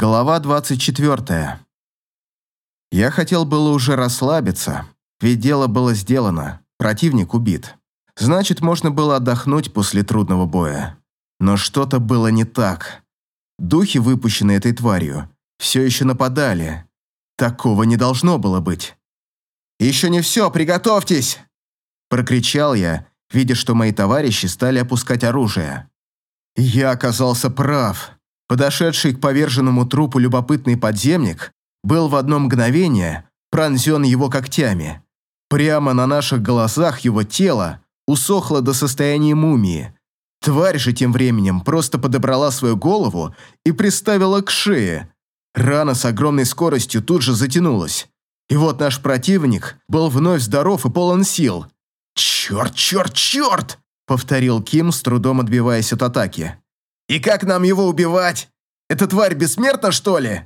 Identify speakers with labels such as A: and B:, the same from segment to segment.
A: Глава 24. Я хотел было уже расслабиться, ведь дело было сделано, противник убит. Значит, можно было отдохнуть после трудного боя. Но что-то было не так. Духи, выпущенные этой тварью, все еще нападали. Такого не должно было быть. «Еще не все, приготовьтесь!» Прокричал я, видя, что мои товарищи стали опускать оружие. Я оказался прав. Подошедший к поверженному трупу любопытный подземник был в одно мгновение пронзен его когтями. Прямо на наших глазах его тело усохло до состояния мумии. Тварь же тем временем просто подобрала свою голову и приставила к шее. Рана с огромной скоростью тут же затянулась. И вот наш противник был вновь здоров и полон сил. «Черт, черт, черт!» — повторил Ким, с трудом отбиваясь от атаки. И как нам его убивать? Эта тварь бессмертна, что ли?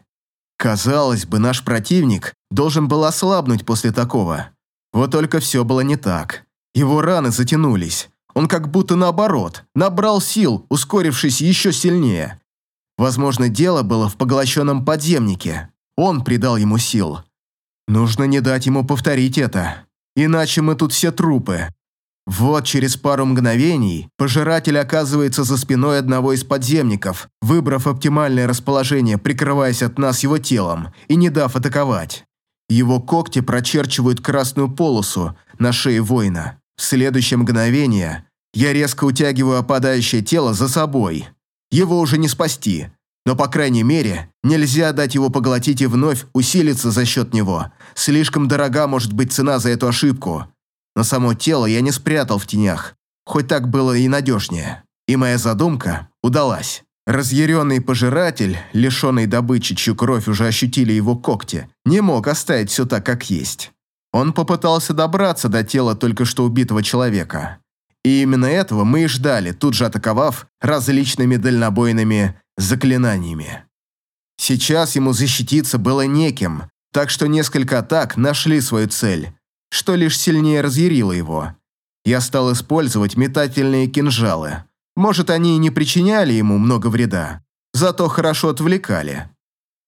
A: Казалось бы, наш противник должен был ослабнуть после такого. Вот только все было не так. Его раны затянулись. Он как будто наоборот, набрал сил, ускорившись еще сильнее. Возможно, дело было в поглощенном подземнике. Он придал ему сил. Нужно не дать ему повторить это. Иначе мы тут все трупы. Вот через пару мгновений пожиратель оказывается за спиной одного из подземников, выбрав оптимальное расположение, прикрываясь от нас его телом и не дав атаковать. Его когти прочерчивают красную полосу на шее воина. В следующее мгновение я резко утягиваю опадающее тело за собой. Его уже не спасти, но, по крайней мере, нельзя дать его поглотить и вновь усилиться за счет него. Слишком дорога может быть цена за эту ошибку но само тело я не спрятал в тенях, хоть так было и надежнее. И моя задумка удалась. Разъяренный пожиратель, лишенный добычи, чью кровь уже ощутили его когти, не мог оставить все так, как есть. Он попытался добраться до тела только что убитого человека. И именно этого мы и ждали, тут же атаковав различными дальнобойными заклинаниями. Сейчас ему защититься было неким, так что несколько атак нашли свою цель, что лишь сильнее разъярило его. Я стал использовать метательные кинжалы. Может, они и не причиняли ему много вреда, зато хорошо отвлекали.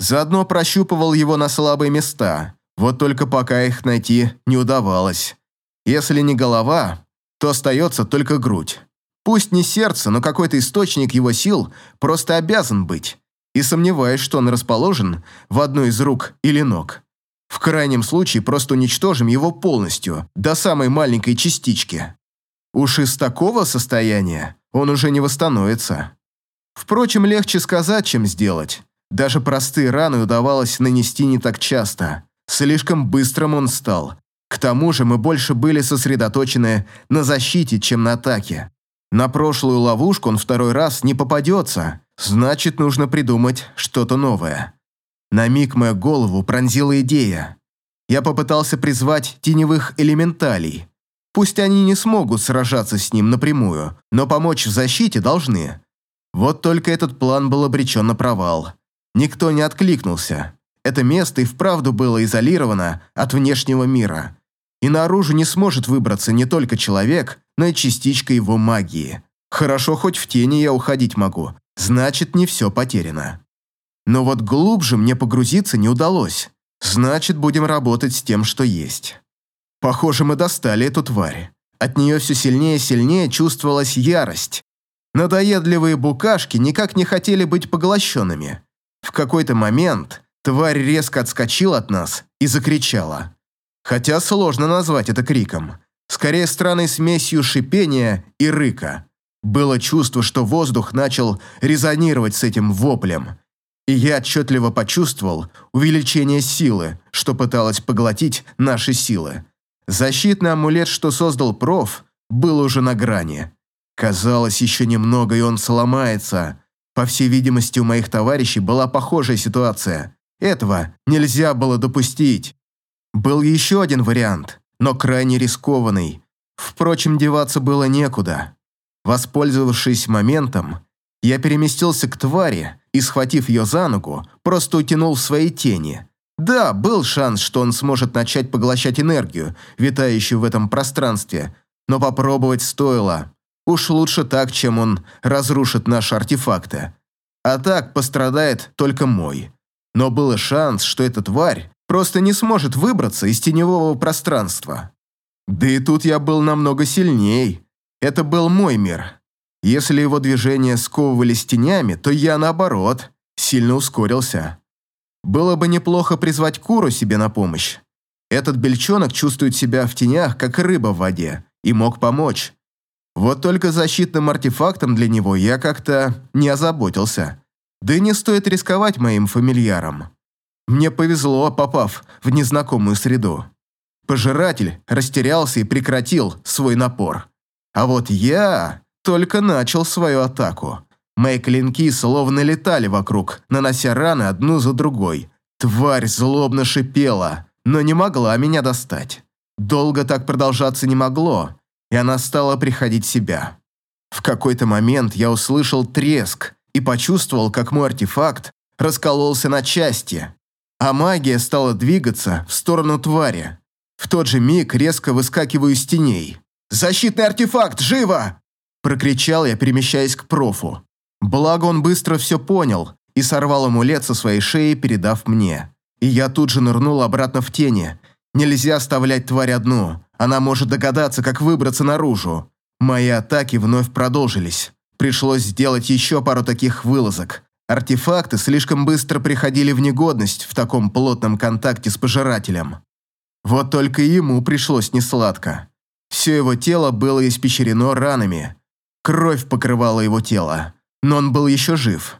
A: Заодно прощупывал его на слабые места, вот только пока их найти не удавалось. Если не голова, то остается только грудь. Пусть не сердце, но какой-то источник его сил просто обязан быть. И сомневаюсь, что он расположен в одной из рук или ног. В крайнем случае просто уничтожим его полностью, до самой маленькой частички. Уж из такого состояния он уже не восстановится. Впрочем, легче сказать, чем сделать. Даже простые раны удавалось нанести не так часто. Слишком быстрым он стал. К тому же мы больше были сосредоточены на защите, чем на атаке. На прошлую ловушку он второй раз не попадется, значит, нужно придумать что-то новое. На миг мою голову пронзила идея. Я попытался призвать теневых элементалей. Пусть они не смогут сражаться с ним напрямую, но помочь в защите должны. Вот только этот план был обречен на провал. Никто не откликнулся. Это место и вправду было изолировано от внешнего мира. И наружу не сможет выбраться не только человек, но и частичка его магии. Хорошо, хоть в тени я уходить могу. Значит, не все потеряно. Но вот глубже мне погрузиться не удалось. Значит, будем работать с тем, что есть. Похоже, мы достали эту тварь. От нее все сильнее и сильнее чувствовалась ярость. Надоедливые букашки никак не хотели быть поглощенными. В какой-то момент тварь резко отскочила от нас и закричала. Хотя сложно назвать это криком. Скорее странной смесью шипения и рыка. Было чувство, что воздух начал резонировать с этим воплем – и я отчетливо почувствовал увеличение силы, что пыталась поглотить наши силы. Защитный амулет, что создал проф, был уже на грани. Казалось, еще немного, и он сломается. По всей видимости, у моих товарищей была похожая ситуация. Этого нельзя было допустить. Был еще один вариант, но крайне рискованный. Впрочем, деваться было некуда. Воспользовавшись моментом, я переместился к твари и, схватив ее за ногу, просто утянул в свои тени. Да, был шанс, что он сможет начать поглощать энергию, витающую в этом пространстве, но попробовать стоило. Уж лучше так, чем он разрушит наши артефакты. А так пострадает только мой. но был шанс, что эта тварь просто не сможет выбраться из теневого пространства. Да и тут я был намного сильней. Это был мой мир. Если его движения сковывались тенями, то я, наоборот, сильно ускорился. Было бы неплохо призвать Куру себе на помощь. Этот бельчонок чувствует себя в тенях, как рыба в воде, и мог помочь. Вот только защитным артефактом для него я как-то не озаботился. Да и не стоит рисковать моим фамильяром. Мне повезло, попав в незнакомую среду. Пожиратель растерялся и прекратил свой напор. А вот я только начал свою атаку. Мои клинки словно летали вокруг, нанося раны одну за другой. Тварь злобно шипела, но не могла меня достать. Долго так продолжаться не могло, и она стала приходить в себя. В какой-то момент я услышал треск и почувствовал, как мой артефакт раскололся на части, а магия стала двигаться в сторону твари. В тот же миг резко выскакиваю из теней. «Защитный артефакт! Живо!» Прокричал я, перемещаясь к профу. Благо он быстро все понял и сорвал амулет со своей шеи, передав мне. И я тут же нырнул обратно в тени. Нельзя оставлять тварь одну. Она может догадаться, как выбраться наружу. Мои атаки вновь продолжились. Пришлось сделать еще пару таких вылазок. Артефакты слишком быстро приходили в негодность в таком плотном контакте с пожирателем. Вот только ему пришлось несладко. Все его тело было испещрено ранами. Кровь покрывала его тело, но он был еще жив.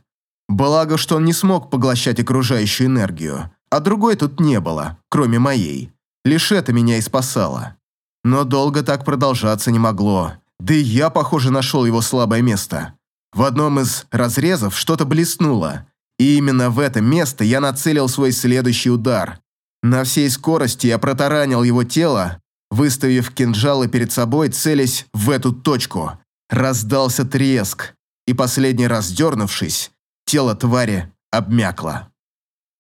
A: Благо, что он не смог поглощать окружающую энергию, а другой тут не было, кроме моей. Лишь это меня и спасало. Но долго так продолжаться не могло. Да и я, похоже, нашел его слабое место. В одном из разрезов что-то блеснуло, и именно в это место я нацелил свой следующий удар. На всей скорости я протаранил его тело, выставив кинжалы перед собой, целясь в эту точку. Раздался треск, и последний раз дернувшись, тело твари обмякло.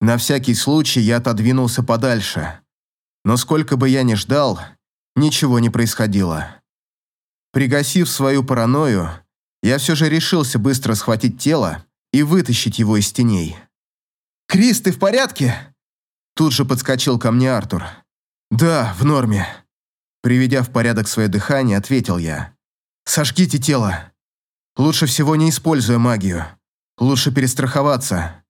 A: На всякий случай я отодвинулся подальше. Но сколько бы я ни ждал, ничего не происходило. Пригасив свою паранойю, я все же решился быстро схватить тело и вытащить его из теней. «Крис, ты в порядке?» Тут же подскочил ко мне Артур. «Да, в норме». Приведя в порядок свое дыхание, ответил я. «Сожгите тело. Лучше всего не используя магию. Лучше перестраховаться».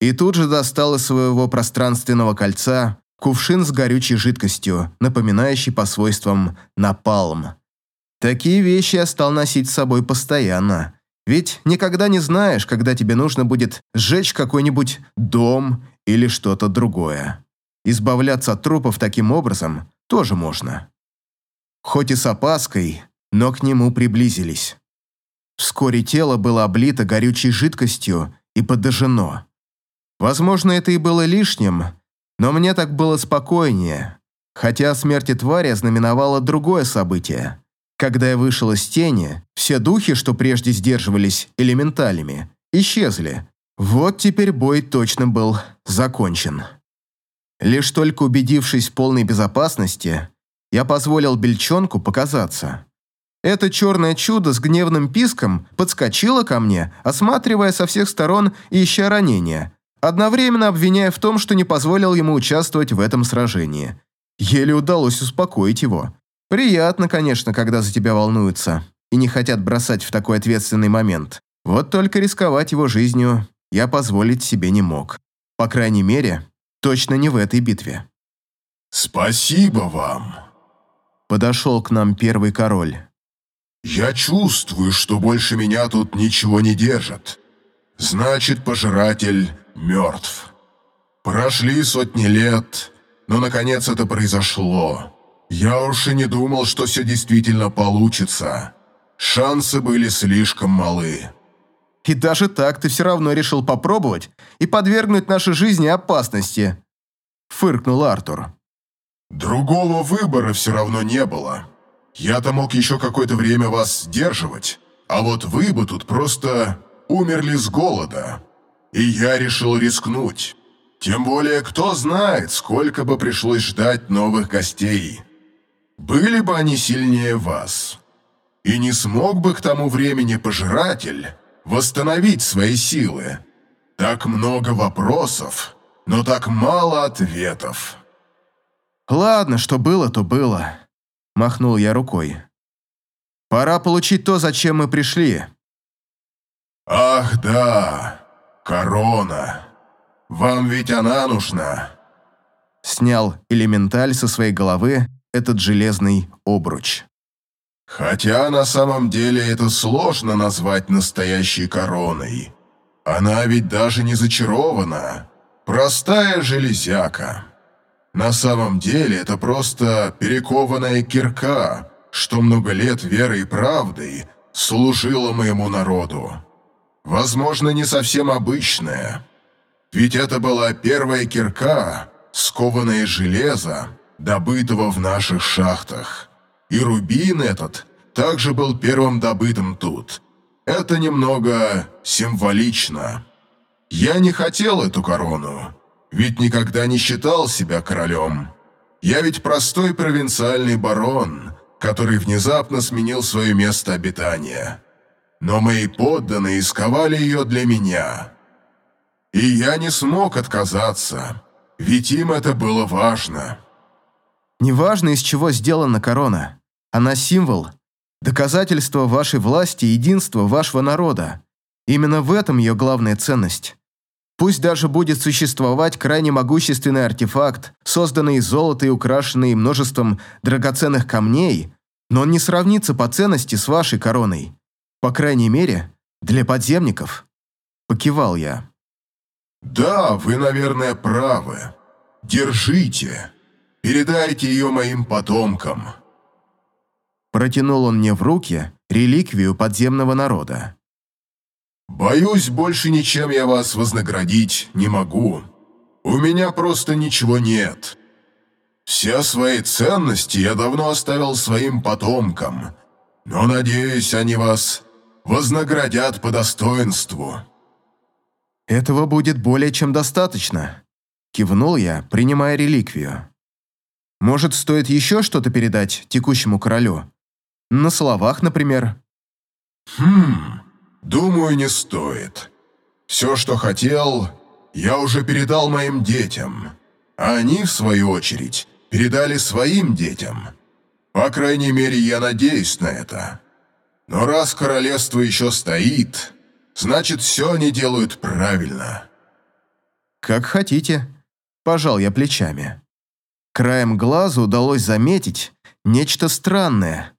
A: И тут же достал из своего пространственного кольца кувшин с горючей жидкостью, напоминающий по свойствам напалм. Такие вещи я стал носить с собой постоянно. Ведь никогда не знаешь, когда тебе нужно будет сжечь какой-нибудь дом или что-то другое. Избавляться от трупов таким образом тоже можно. Хоть и с опаской, но к нему приблизились. Вскоре тело было облито горючей жидкостью и подожжено. Возможно, это и было лишним, но мне так было спокойнее, хотя смерть твари ознаменовала другое событие. Когда я вышел из тени, все духи, что прежде сдерживались элементалями, исчезли. Вот теперь бой точно был закончен. Лишь только убедившись в полной безопасности, я позволил бельчонку показаться. Это черное чудо с гневным писком подскочило ко мне, осматривая со всех сторон и ища ранения, одновременно обвиняя в том, что не позволил ему участвовать в этом сражении. Еле удалось успокоить его. Приятно, конечно, когда за тебя волнуются и не хотят бросать в такой ответственный момент. Вот только рисковать его жизнью я позволить себе не мог. По крайней мере, точно не в этой битве.
B: «Спасибо вам!»
A: Подошел к нам первый король.
B: «Я чувствую, что больше меня тут ничего не держит. Значит, пожиратель мертв. Прошли сотни лет, но наконец это произошло. Я уж и не думал, что все действительно получится. Шансы были слишком малы.
A: И даже так ты все равно решил попробовать и подвергнуть нашей жизни опасности. Фыркнул Артур.
B: Другого выбора все равно не было. Я-то мог еще какое-то время вас сдерживать, а вот вы бы тут просто умерли с голода. И я решил рискнуть. Тем более, кто знает, сколько бы пришлось ждать новых гостей. Были бы они сильнее вас. И не смог бы к тому времени пожиратель восстановить свои силы. Так много вопросов, но так мало ответов».
A: «Ладно, что было, то было», – махнул я рукой. «Пора получить то, зачем мы пришли».
B: «Ах да, корона. Вам ведь она нужна».
A: Снял элементаль со своей головы этот железный обруч.
B: Хотя на самом деле это сложно назвать настоящей короной. Она ведь даже не зачарована. Простая железяка. На самом деле это просто перекованная кирка, что много лет верой и правдой служила моему народу. Возможно, не совсем обычная. Ведь это была первая кирка, скованная из железа, добытого в наших шахтах. И рубин этот также был первым добытым тут. Это немного символично. Я не хотел эту корону, ведь никогда не считал себя королем. Я ведь простой провинциальный барон, который внезапно сменил свое место обитания. Но мои подданные исковали ее для меня. И я не смог отказаться, ведь им это было важно.
A: Неважно, из чего сделана корона. Она символ, доказательство вашей власти и единства вашего народа. Именно в этом ее главная ценность. Пусть даже будет существовать крайне могущественный артефакт, созданный из золота и украшенный множеством драгоценных камней, но он не сравнится по ценности с вашей короной. По крайней мере, для подземников. Покивал я.
B: «Да, вы, наверное, правы. Держите. Передайте ее моим потомкам».
A: Протянул он мне в руки реликвию подземного народа.
B: «Боюсь, больше ничем я вас вознаградить не могу. У меня просто ничего нет. Все свои ценности я давно оставил своим потомкам, но, надеюсь, они вас вознаградят по достоинству».
A: «Этого будет более чем достаточно», – кивнул я, принимая реликвию. «Может, стоит еще что-то передать текущему королю? На словах, например?»
B: «Хм, думаю, не стоит. Все, что хотел, я уже передал моим детям, а они, в свою очередь, передали своим детям. По крайней мере, я надеюсь на это». Но раз королевство еще стоит, значит, все они делают правильно.
A: Как хотите. Пожал я плечами. Краем глаза удалось заметить нечто странное.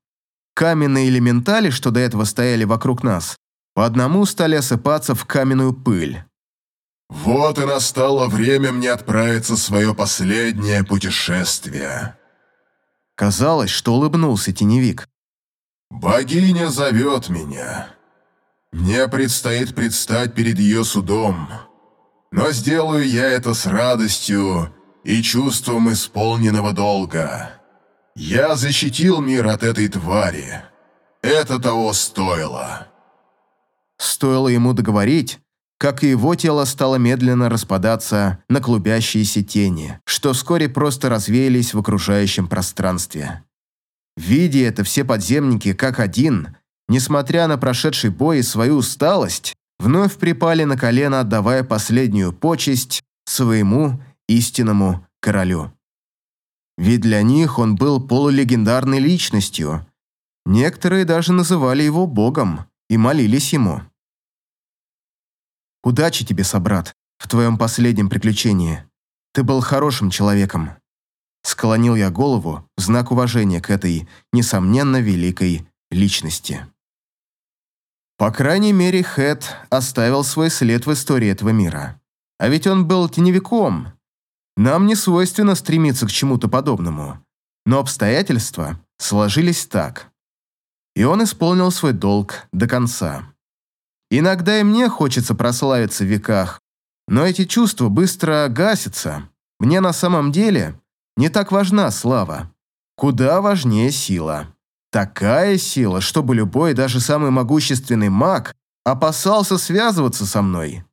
A: Каменные элементали, что до этого стояли вокруг нас, по одному стали осыпаться в каменную пыль.
B: Вот и настало время мне отправиться в свое последнее путешествие.
A: Казалось, что улыбнулся теневик.
B: «Богиня зовет меня. Мне предстоит предстать перед ее судом, но сделаю я это с радостью и чувством исполненного долга. Я защитил мир от этой твари. Это того стоило».
A: Стоило ему договорить, как и его тело стало медленно распадаться на клубящиеся тени, что вскоре просто развеялись в окружающем пространстве. Видя это, все подземники, как один, несмотря на прошедший бой и свою усталость, вновь припали на колено, отдавая последнюю почесть своему истинному королю. Ведь для них он был полулегендарной личностью. Некоторые даже называли его богом и молились ему. «Удачи тебе, собрат, в твоем последнем приключении. Ты был хорошим человеком. Склонил я голову в знак уважения к этой, несомненно, великой личности. По крайней мере, Хэт оставил свой след в истории этого мира. А ведь он был теневиком. Нам не свойственно стремиться к чему-то подобному. Но обстоятельства сложились так. И он исполнил свой долг до конца. Иногда и мне хочется прославиться в веках, но эти чувства быстро гасятся. Мне на самом деле не так важна слава. Куда важнее сила. Такая сила, чтобы любой, даже самый могущественный маг, опасался связываться со мной.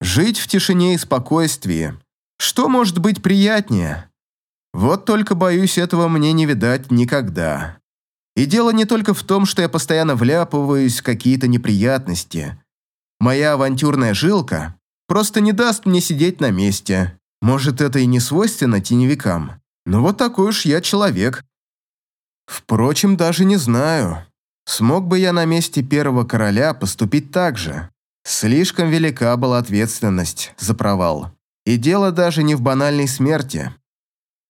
A: Жить в тишине и спокойствии. Что может быть приятнее? Вот только, боюсь, этого мне не видать никогда. И дело не только в том, что я постоянно вляпываюсь в какие-то неприятности. Моя авантюрная жилка просто не даст мне сидеть на месте. Может, это и не свойственно теневикам, но вот такой уж я человек. Впрочем, даже не знаю, смог бы я на месте первого короля поступить так же. Слишком велика была ответственность за провал. И дело даже не в банальной смерти.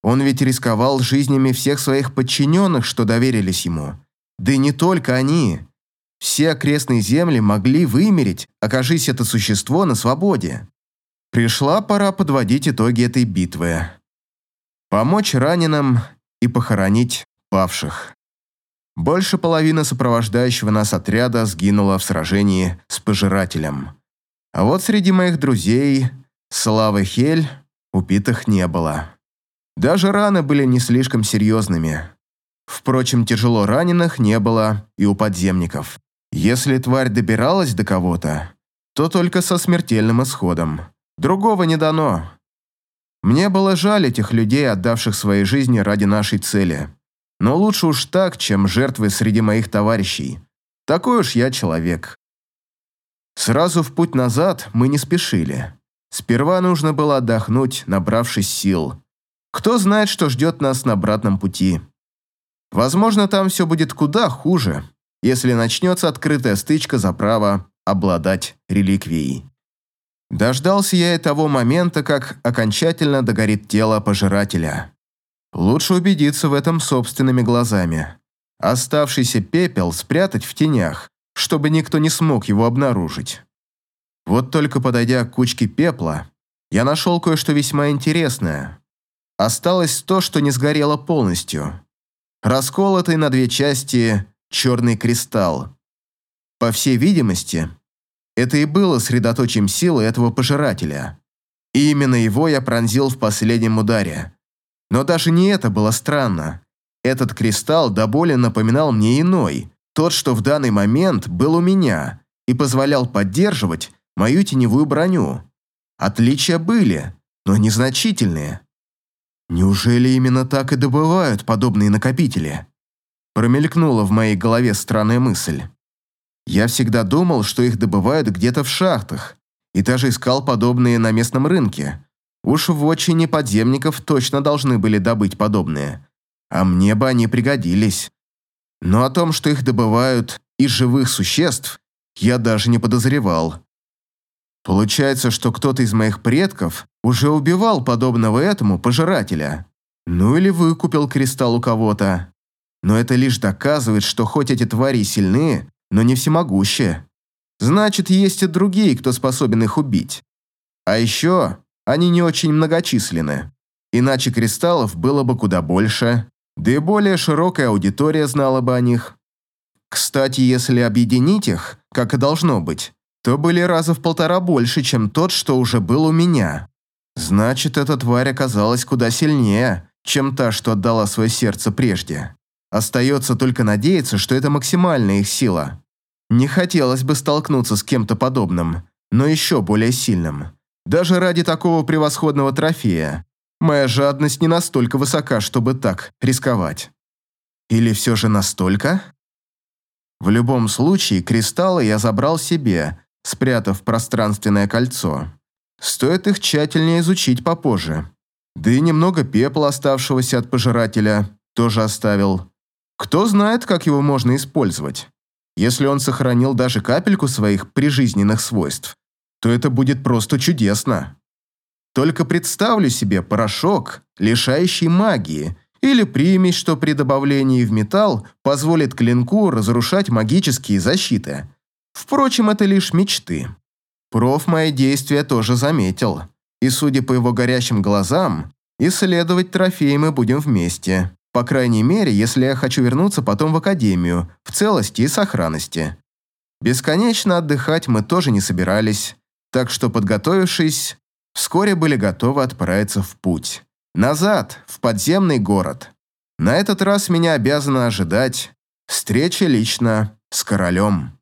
A: Он ведь рисковал жизнями всех своих подчиненных, что доверились ему. Да и не только они. Все окрестные земли могли вымереть, окажись это существо на свободе. Пришла пора подводить итоги этой битвы. Помочь раненым и похоронить павших. Больше половины сопровождающего нас отряда сгинула в сражении с пожирателем. А вот среди моих друзей, Славы Хель, убитых не было. Даже раны были не слишком серьезными. Впрочем, тяжело раненых не было и у подземников. Если тварь добиралась до кого-то, то только со смертельным исходом. Другого не дано. Мне было жаль этих людей, отдавших свои жизни ради нашей цели. Но лучше уж так, чем жертвы среди моих товарищей. Такой уж я человек. Сразу в путь назад мы не спешили. Сперва нужно было отдохнуть, набравшись сил. Кто знает, что ждет нас на обратном пути. Возможно, там все будет куда хуже, если начнется открытая стычка за право обладать реликвией. Дождался я и того момента, как окончательно догорит тело пожирателя. Лучше убедиться в этом собственными глазами. Оставшийся пепел спрятать в тенях, чтобы никто не смог его обнаружить. Вот только подойдя к кучке пепла, я нашел кое-что весьма интересное. Осталось то, что не сгорело полностью. Расколотый на две части черный кристалл. По всей видимости, это и было средоточием силы этого пожирателя. И именно его я пронзил в последнем ударе. Но даже не это было странно. Этот кристалл до боли напоминал мне иной, тот, что в данный момент был у меня, и позволял поддерживать мою теневую броню. Отличия были, но незначительные. Неужели именно так и добывают подобные накопители? Промелькнула в моей голове странная мысль. Я всегда думал, что их добывают где-то в шахтах, и даже искал подобные на местном рынке, Уж в отчине подземников точно должны были добыть подобные. А мне бы они пригодились. Но о том, что их добывают из живых существ, я даже не подозревал. Получается, что кто-то из моих предков уже убивал подобного этому пожирателя. Ну или выкупил кристалл у кого-то. Но это лишь доказывает, что хоть эти твари сильны, но не всемогущие. Значит, есть и другие, кто способен их убить. А еще они не очень многочисленны. Иначе кристаллов было бы куда больше, да и более широкая аудитория знала бы о них. Кстати, если объединить их, как и должно быть, то были раза в полтора больше, чем тот, что уже был у меня. Значит, эта тварь оказалась куда сильнее, чем та, что отдала свое сердце прежде. Остается только надеяться, что это максимальная их сила. Не хотелось бы столкнуться с кем-то подобным, но еще более сильным. Даже ради такого превосходного трофея. Моя жадность не настолько высока, чтобы так рисковать. Или все же настолько? В любом случае, кристаллы я забрал себе, спрятав пространственное кольцо. Стоит их тщательнее изучить попозже. Да и немного пепла, оставшегося от пожирателя, тоже оставил. Кто знает, как его можно использовать. Если он сохранил даже капельку своих прижизненных свойств, то это будет просто чудесно. Только представлю себе порошок, лишающий магии, или примесь, что при добавлении в металл позволит клинку разрушать магические защиты. Впрочем, это лишь мечты. Проф мои действия тоже заметил, и, судя по его горящим глазам, исследовать трофеи мы будем вместе. По крайней мере, если я хочу вернуться потом в академию, в целости и сохранности. Бесконечно отдыхать мы тоже не собирались так что, подготовившись, вскоре были готовы отправиться в путь. Назад, в подземный город. На этот раз меня обязана ожидать встреча лично с королем.